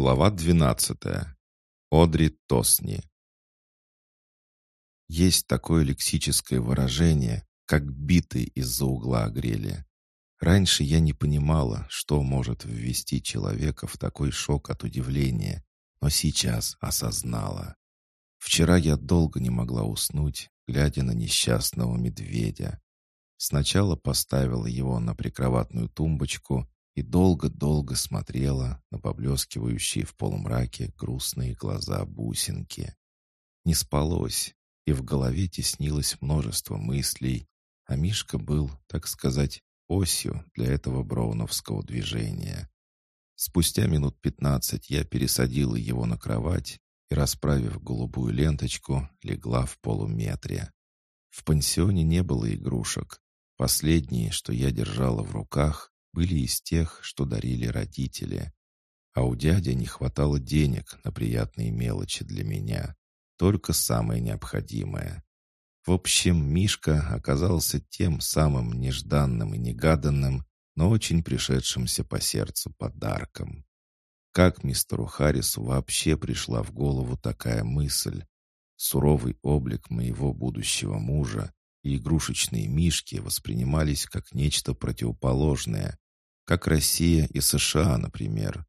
Глава 12. Одри Тосни. Есть такое лексическое выражение, как «битый из-за угла огрели». Раньше я не понимала, что может ввести человека в такой шок от удивления, но сейчас осознала. Вчера я долго не могла уснуть, глядя на несчастного медведя. Сначала поставила его на прикроватную тумбочку, и долго-долго смотрела на поблескивающие в полумраке грустные глаза бусинки. Не спалось, и в голове теснилось множество мыслей, а Мишка был, так сказать, осью для этого броуновского движения. Спустя минут пятнадцать я пересадила его на кровать и, расправив голубую ленточку, легла в полуметре. В пансионе не было игрушек. Последние, что я держала в руках, были из тех, что дарили родители. А у дяди не хватало денег на приятные мелочи для меня. Только самое необходимое. В общем, Мишка оказался тем самым нежданным и негаданным, но очень пришедшимся по сердцу подарком. Как мистеру Харрису вообще пришла в голову такая мысль? Суровый облик моего будущего мужа и игрушечные мишки воспринимались как нечто противоположное, как Россия и США, например.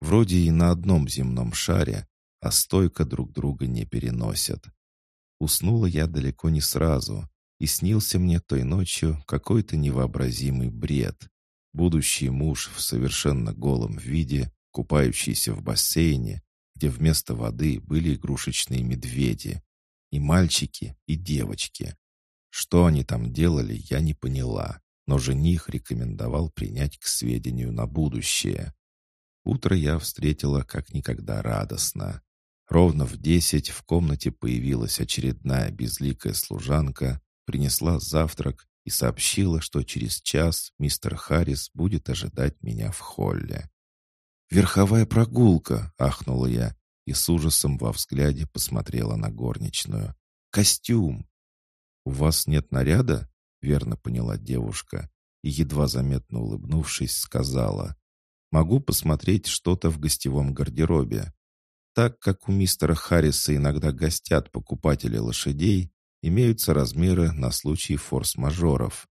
Вроде и на одном земном шаре, а стойко друг друга не переносят. Уснула я далеко не сразу, и снился мне той ночью какой-то невообразимый бред. Будущий муж в совершенно голом виде, купающийся в бассейне, где вместо воды были игрушечные медведи. И мальчики, и девочки. Что они там делали, я не поняла но жених рекомендовал принять к сведению на будущее. Утро я встретила как никогда радостно. Ровно в десять в комнате появилась очередная безликая служанка, принесла завтрак и сообщила, что через час мистер Харрис будет ожидать меня в холле. «Верховая прогулка!» — ахнула я и с ужасом во взгляде посмотрела на горничную. «Костюм!» «У вас нет наряда?» Верно поняла девушка и, едва заметно улыбнувшись, сказала, «Могу посмотреть что-то в гостевом гардеробе. Так как у мистера Харриса иногда гостят покупатели лошадей, имеются размеры на случай форс-мажоров.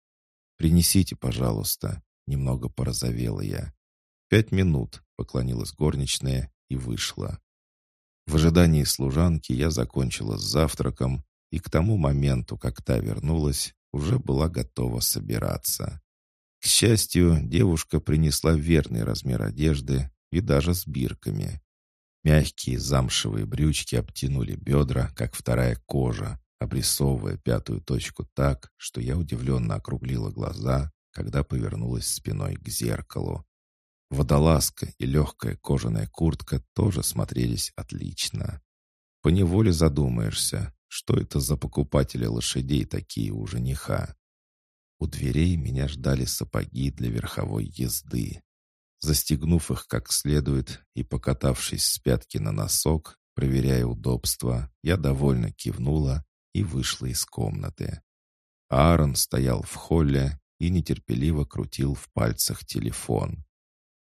Принесите, пожалуйста». Немного порозовела я. «Пять минут», — поклонилась горничная и вышла. В ожидании служанки я закончила с завтраком, и к тому моменту, как та вернулась, уже была готова собираться. К счастью, девушка принесла верный размер одежды и даже с бирками. Мягкие замшевые брючки обтянули бедра, как вторая кожа, обрисовывая пятую точку так, что я удивленно округлила глаза, когда повернулась спиной к зеркалу. Водолазка и легкая кожаная куртка тоже смотрелись отлично. Поневоле задумаешься, что это за покупатели лошадей такие у жениха? У дверей меня ждали сапоги для верховой езды. Застегнув их как следует и покатавшись с пятки на носок, проверяя удобство, я довольно кивнула и вышла из комнаты. Аарон стоял в холле и нетерпеливо крутил в пальцах телефон.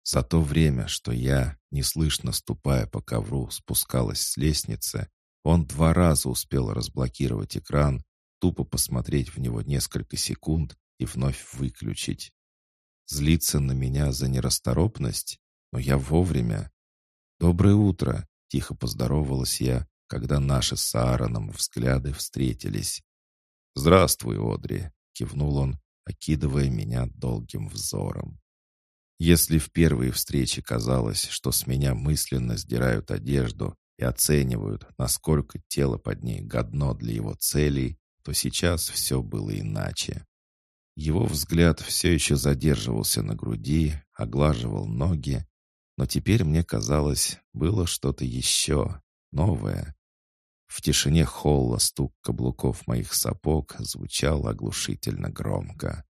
За то время, что я, неслышно ступая по ковру, спускалась с лестницы, он два раза успел разблокировать экран, тупо посмотреть в него несколько секунд и вновь выключить. Злиться на меня за нерасторопность? Но я вовремя. «Доброе утро!» — тихо поздоровалась я, когда наши с Аароном взгляды встретились. «Здравствуй, Одри!» — кивнул он, окидывая меня долгим взором. Если в первой встрече казалось, что с меня мысленно сдирают одежду, и оценивают, насколько тело под ней годно для его целей, то сейчас все было иначе. Его взгляд все еще задерживался на груди, оглаживал ноги, но теперь, мне казалось, было что-то еще, новое. В тишине холла стук каблуков моих сапог звучал оглушительно громко.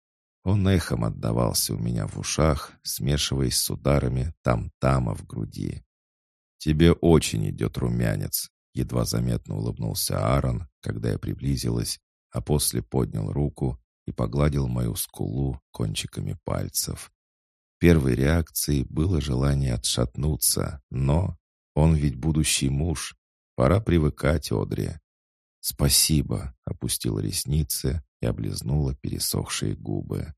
Он эхом отдавался у меня в ушах, смешиваясь с ударами там-тама в груди. «Тебе очень идет румянец», — едва заметно улыбнулся Аарон, когда я приблизилась, а после поднял руку и погладил мою скулу кончиками пальцев. Первой реакцией было желание отшатнуться, но он ведь будущий муж. Пора привыкать, Одри. «Спасибо», — опустила ресницы и облизнула пересохшие губы.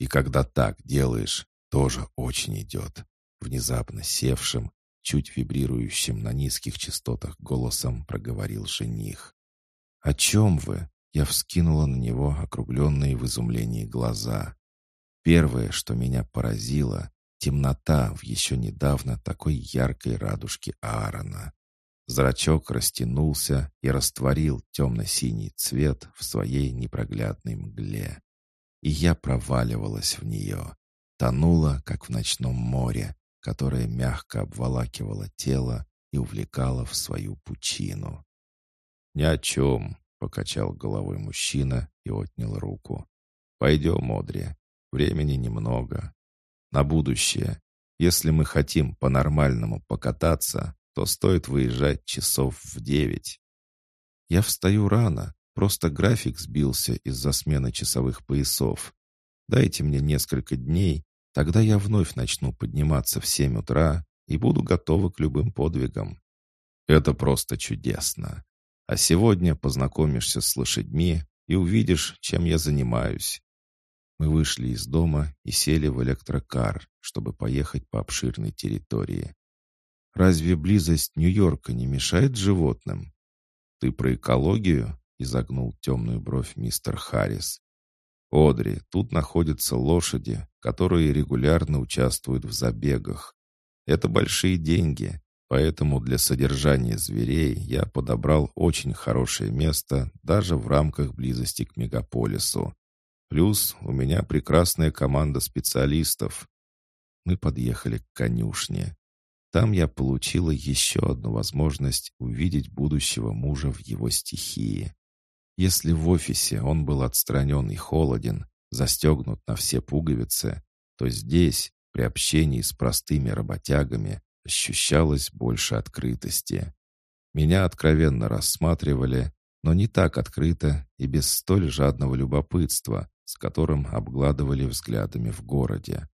«И когда так делаешь, тоже очень идет», — внезапно севшим, чуть вибрирующим на низких частотах голосом проговорил жених. «О чем вы?» — я вскинула на него округленные в изумлении глаза. Первое, что меня поразило — темнота в еще недавно такой яркой радужке Аарона. Зрачок растянулся и растворил темно-синий цвет в своей непроглядной мгле. И я проваливалась в нее, тонула, как в ночном море, которое мягко обволакивало тело и увлекало в свою пучину. «Ни о чем», — покачал головой мужчина и отнял руку. «Пойдем, Одри, времени немного. На будущее, если мы хотим по-нормальному покататься, то стоит выезжать часов в девять. Я встаю рано, просто график сбился из-за смены часовых поясов. Дайте мне несколько дней, тогда я вновь начну подниматься в семь утра и буду готова к любым подвигам. Это просто чудесно. А сегодня познакомишься с лошадьми и увидишь, чем я занимаюсь. Мы вышли из дома и сели в электрокар, чтобы поехать по обширной территории. Разве близость Нью-Йорка не мешает животным? Ты про экологию? Изогнул темную бровь мистер Харрис. Одри, тут находятся лошади, которые регулярно участвуют в забегах. Это большие деньги, поэтому для содержания зверей я подобрал очень хорошее место даже в рамках близости к мегаполису. Плюс у меня прекрасная команда специалистов. Мы подъехали к конюшне. Там я получила еще одну возможность увидеть будущего мужа в его стихии. Если в офисе он был отстранен и холоден, застегнут на все пуговицы, то здесь, при общении с простыми работягами, ощущалось больше открытости. Меня откровенно рассматривали, но не так открыто и без столь жадного любопытства, с которым обгладывали взглядами в городе.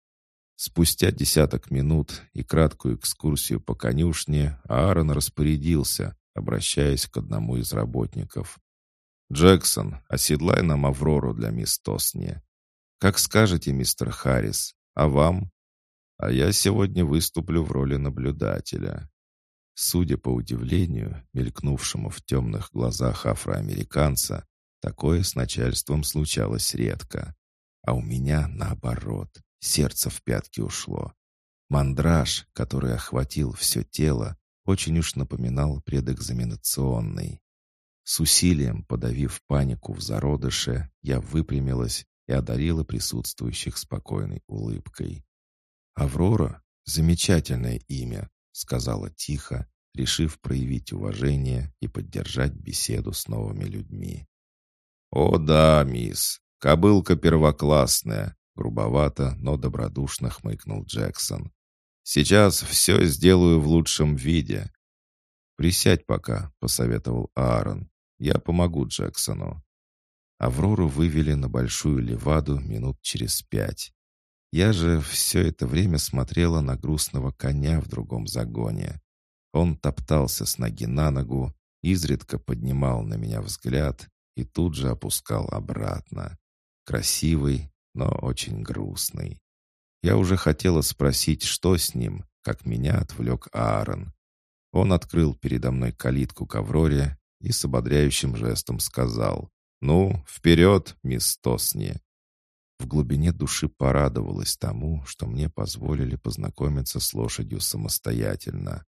Спустя десяток минут и краткую экскурсию по конюшне Аарон распорядился, обращаясь к одному из работников. «Джексон, оседлай нам Аврору для мисс Тосни. Как скажете, мистер Харрис, а вам?» «А я сегодня выступлю в роли наблюдателя». Судя по удивлению, мелькнувшему в темных глазах афроамериканца, такое с начальством случалось редко. А у меня наоборот. Сердце в пятки ушло. Мандраж, который охватил все тело, очень уж напоминал предэкзаменационный. С усилием подавив панику в зародыше, я выпрямилась и одарила присутствующих спокойной улыбкой. «Аврора — замечательное имя», — сказала тихо, решив проявить уважение и поддержать беседу с новыми людьми. «О да, мисс, кобылка первоклассная, Грубовато, но добродушно хмыкнул Джексон. «Сейчас все сделаю в лучшем виде». «Присядь пока», — посоветовал Аарон. «Я помогу Джексону». Аврору вывели на большую леваду минут через пять. Я же все это время смотрела на грустного коня в другом загоне. Он топтался с ноги на ногу, изредка поднимал на меня взгляд и тут же опускал обратно. Красивый, но очень грустный. Я уже хотела спросить, что с ним, как меня отвлек Аарон. Он открыл передо мной калитку к Авроре и с ободряющим жестом сказал «Ну, вперед, мисс Тосни!» В глубине души порадовалась тому, что мне позволили познакомиться с лошадью самостоятельно.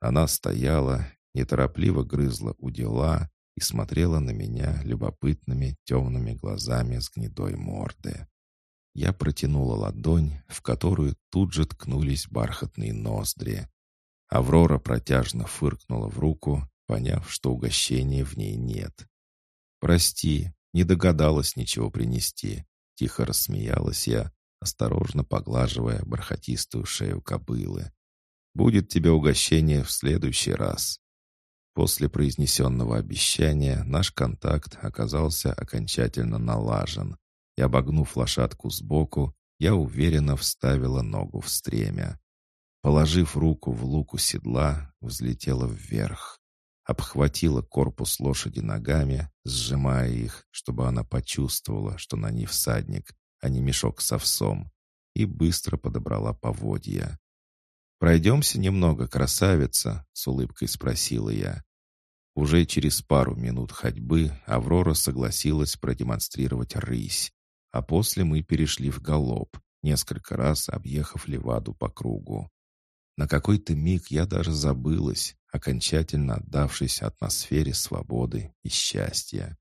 Она стояла, неторопливо грызла у дела и смотрела на меня любопытными темными глазами с гнедой морды. Я протянула ладонь, в которую тут же ткнулись бархатные ноздри. Аврора протяжно фыркнула в руку, поняв, что угощения в ней нет. «Прости, не догадалась ничего принести», — тихо рассмеялась я, осторожно поглаживая бархатистую шею кобылы. «Будет тебе угощение в следующий раз». После произнесенного обещания наш контакт оказался окончательно налажен и, обогнув лошадку сбоку, я уверенно вставила ногу в стремя. Положив руку в луку седла, взлетела вверх. Обхватила корпус лошади ногами, сжимая их, чтобы она почувствовала, что на ней всадник, а не мешок с овсом, и быстро подобрала поводья. «Пройдемся немного, красавица?» — с улыбкой спросила я. Уже через пару минут ходьбы Аврора согласилась продемонстрировать рысь, а после мы перешли в галоп, несколько раз объехав Леваду по кругу. На какой-то миг я даже забылась, окончательно отдавшись атмосфере свободы и счастья.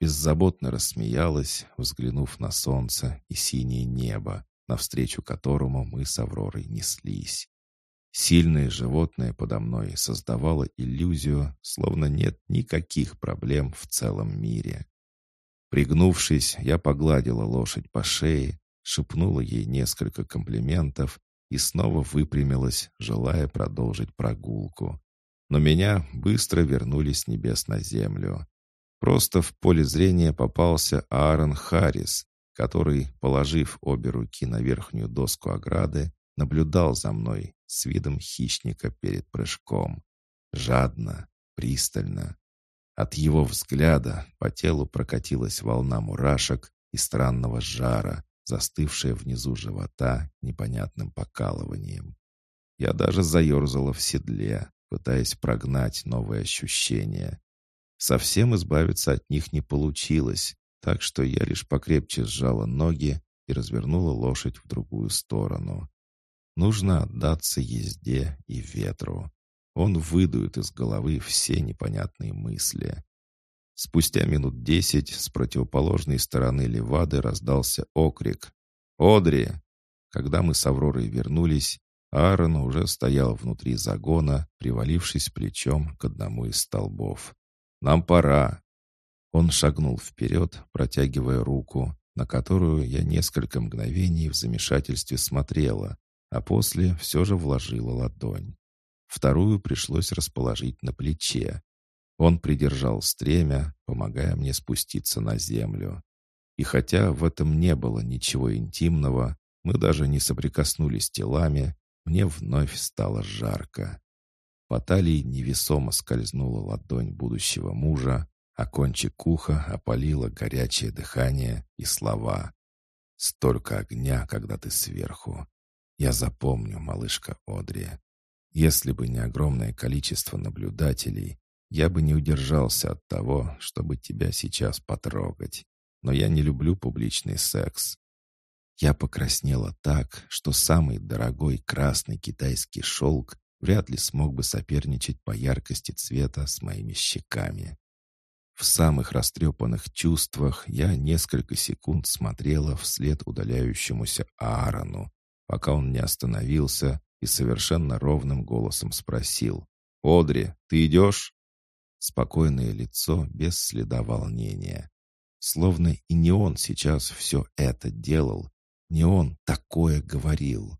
Беззаботно рассмеялась, взглянув на солнце и синее небо, навстречу которому мы с Авророй неслись. Сильное животное подо мной создавало иллюзию, словно нет никаких проблем в целом мире. Пригнувшись, я погладила лошадь по шее, шепнула ей несколько комплиментов и снова выпрямилась, желая продолжить прогулку. Но меня быстро вернули с небес на землю. Просто в поле зрения попался Аарон Харрис, который, положив обе руки на верхнюю доску ограды, наблюдал за мной с видом хищника перед прыжком. Жадно, пристально. От его взгляда по телу прокатилась волна мурашек и странного жара, застывшая внизу живота непонятным покалыванием. Я даже заерзала в седле, пытаясь прогнать новые ощущения. Совсем избавиться от них не получилось, так что я лишь покрепче сжала ноги и развернула лошадь в другую сторону. Нужно отдаться езде и ветру. Он выдует из головы все непонятные мысли. Спустя минут десять с противоположной стороны Левады раздался окрик. «Одри!» Когда мы с Авророй вернулись, Аарон уже стоял внутри загона, привалившись плечом к одному из столбов. «Нам пора!» Он шагнул вперед, протягивая руку, на которую я несколько мгновений в замешательстве смотрела, а после все же вложила ладонь. Вторую пришлось расположить на плече. Он придержал стремя, помогая мне спуститься на землю. И хотя в этом не было ничего интимного, мы даже не соприкоснулись телами, мне вновь стало жарко. По талии невесомо скользнула ладонь будущего мужа, а кончик уха опалило горячее дыхание и слова. «Столько огня, когда ты сверху. Я запомню, малышка Одри. Если бы не огромное количество наблюдателей, я бы не удержался от того, чтобы тебя сейчас потрогать. Но я не люблю публичный секс. Я покраснела так, что самый дорогой красный китайский шелк вряд ли смог бы соперничать по яркости цвета с моими щеками. В самых растрепанных чувствах я несколько секунд смотрела вслед удаляющемуся Аарону, пока он не остановился и совершенно ровным голосом спросил. «Одри, ты идешь?» Спокойное лицо без следа волнения. Словно и не он сейчас все это делал, не он такое говорил.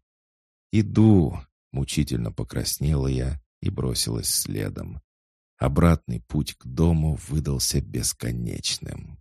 «Иду!» — мучительно покраснела я и бросилась следом. Обратный путь к дому выдался бесконечным.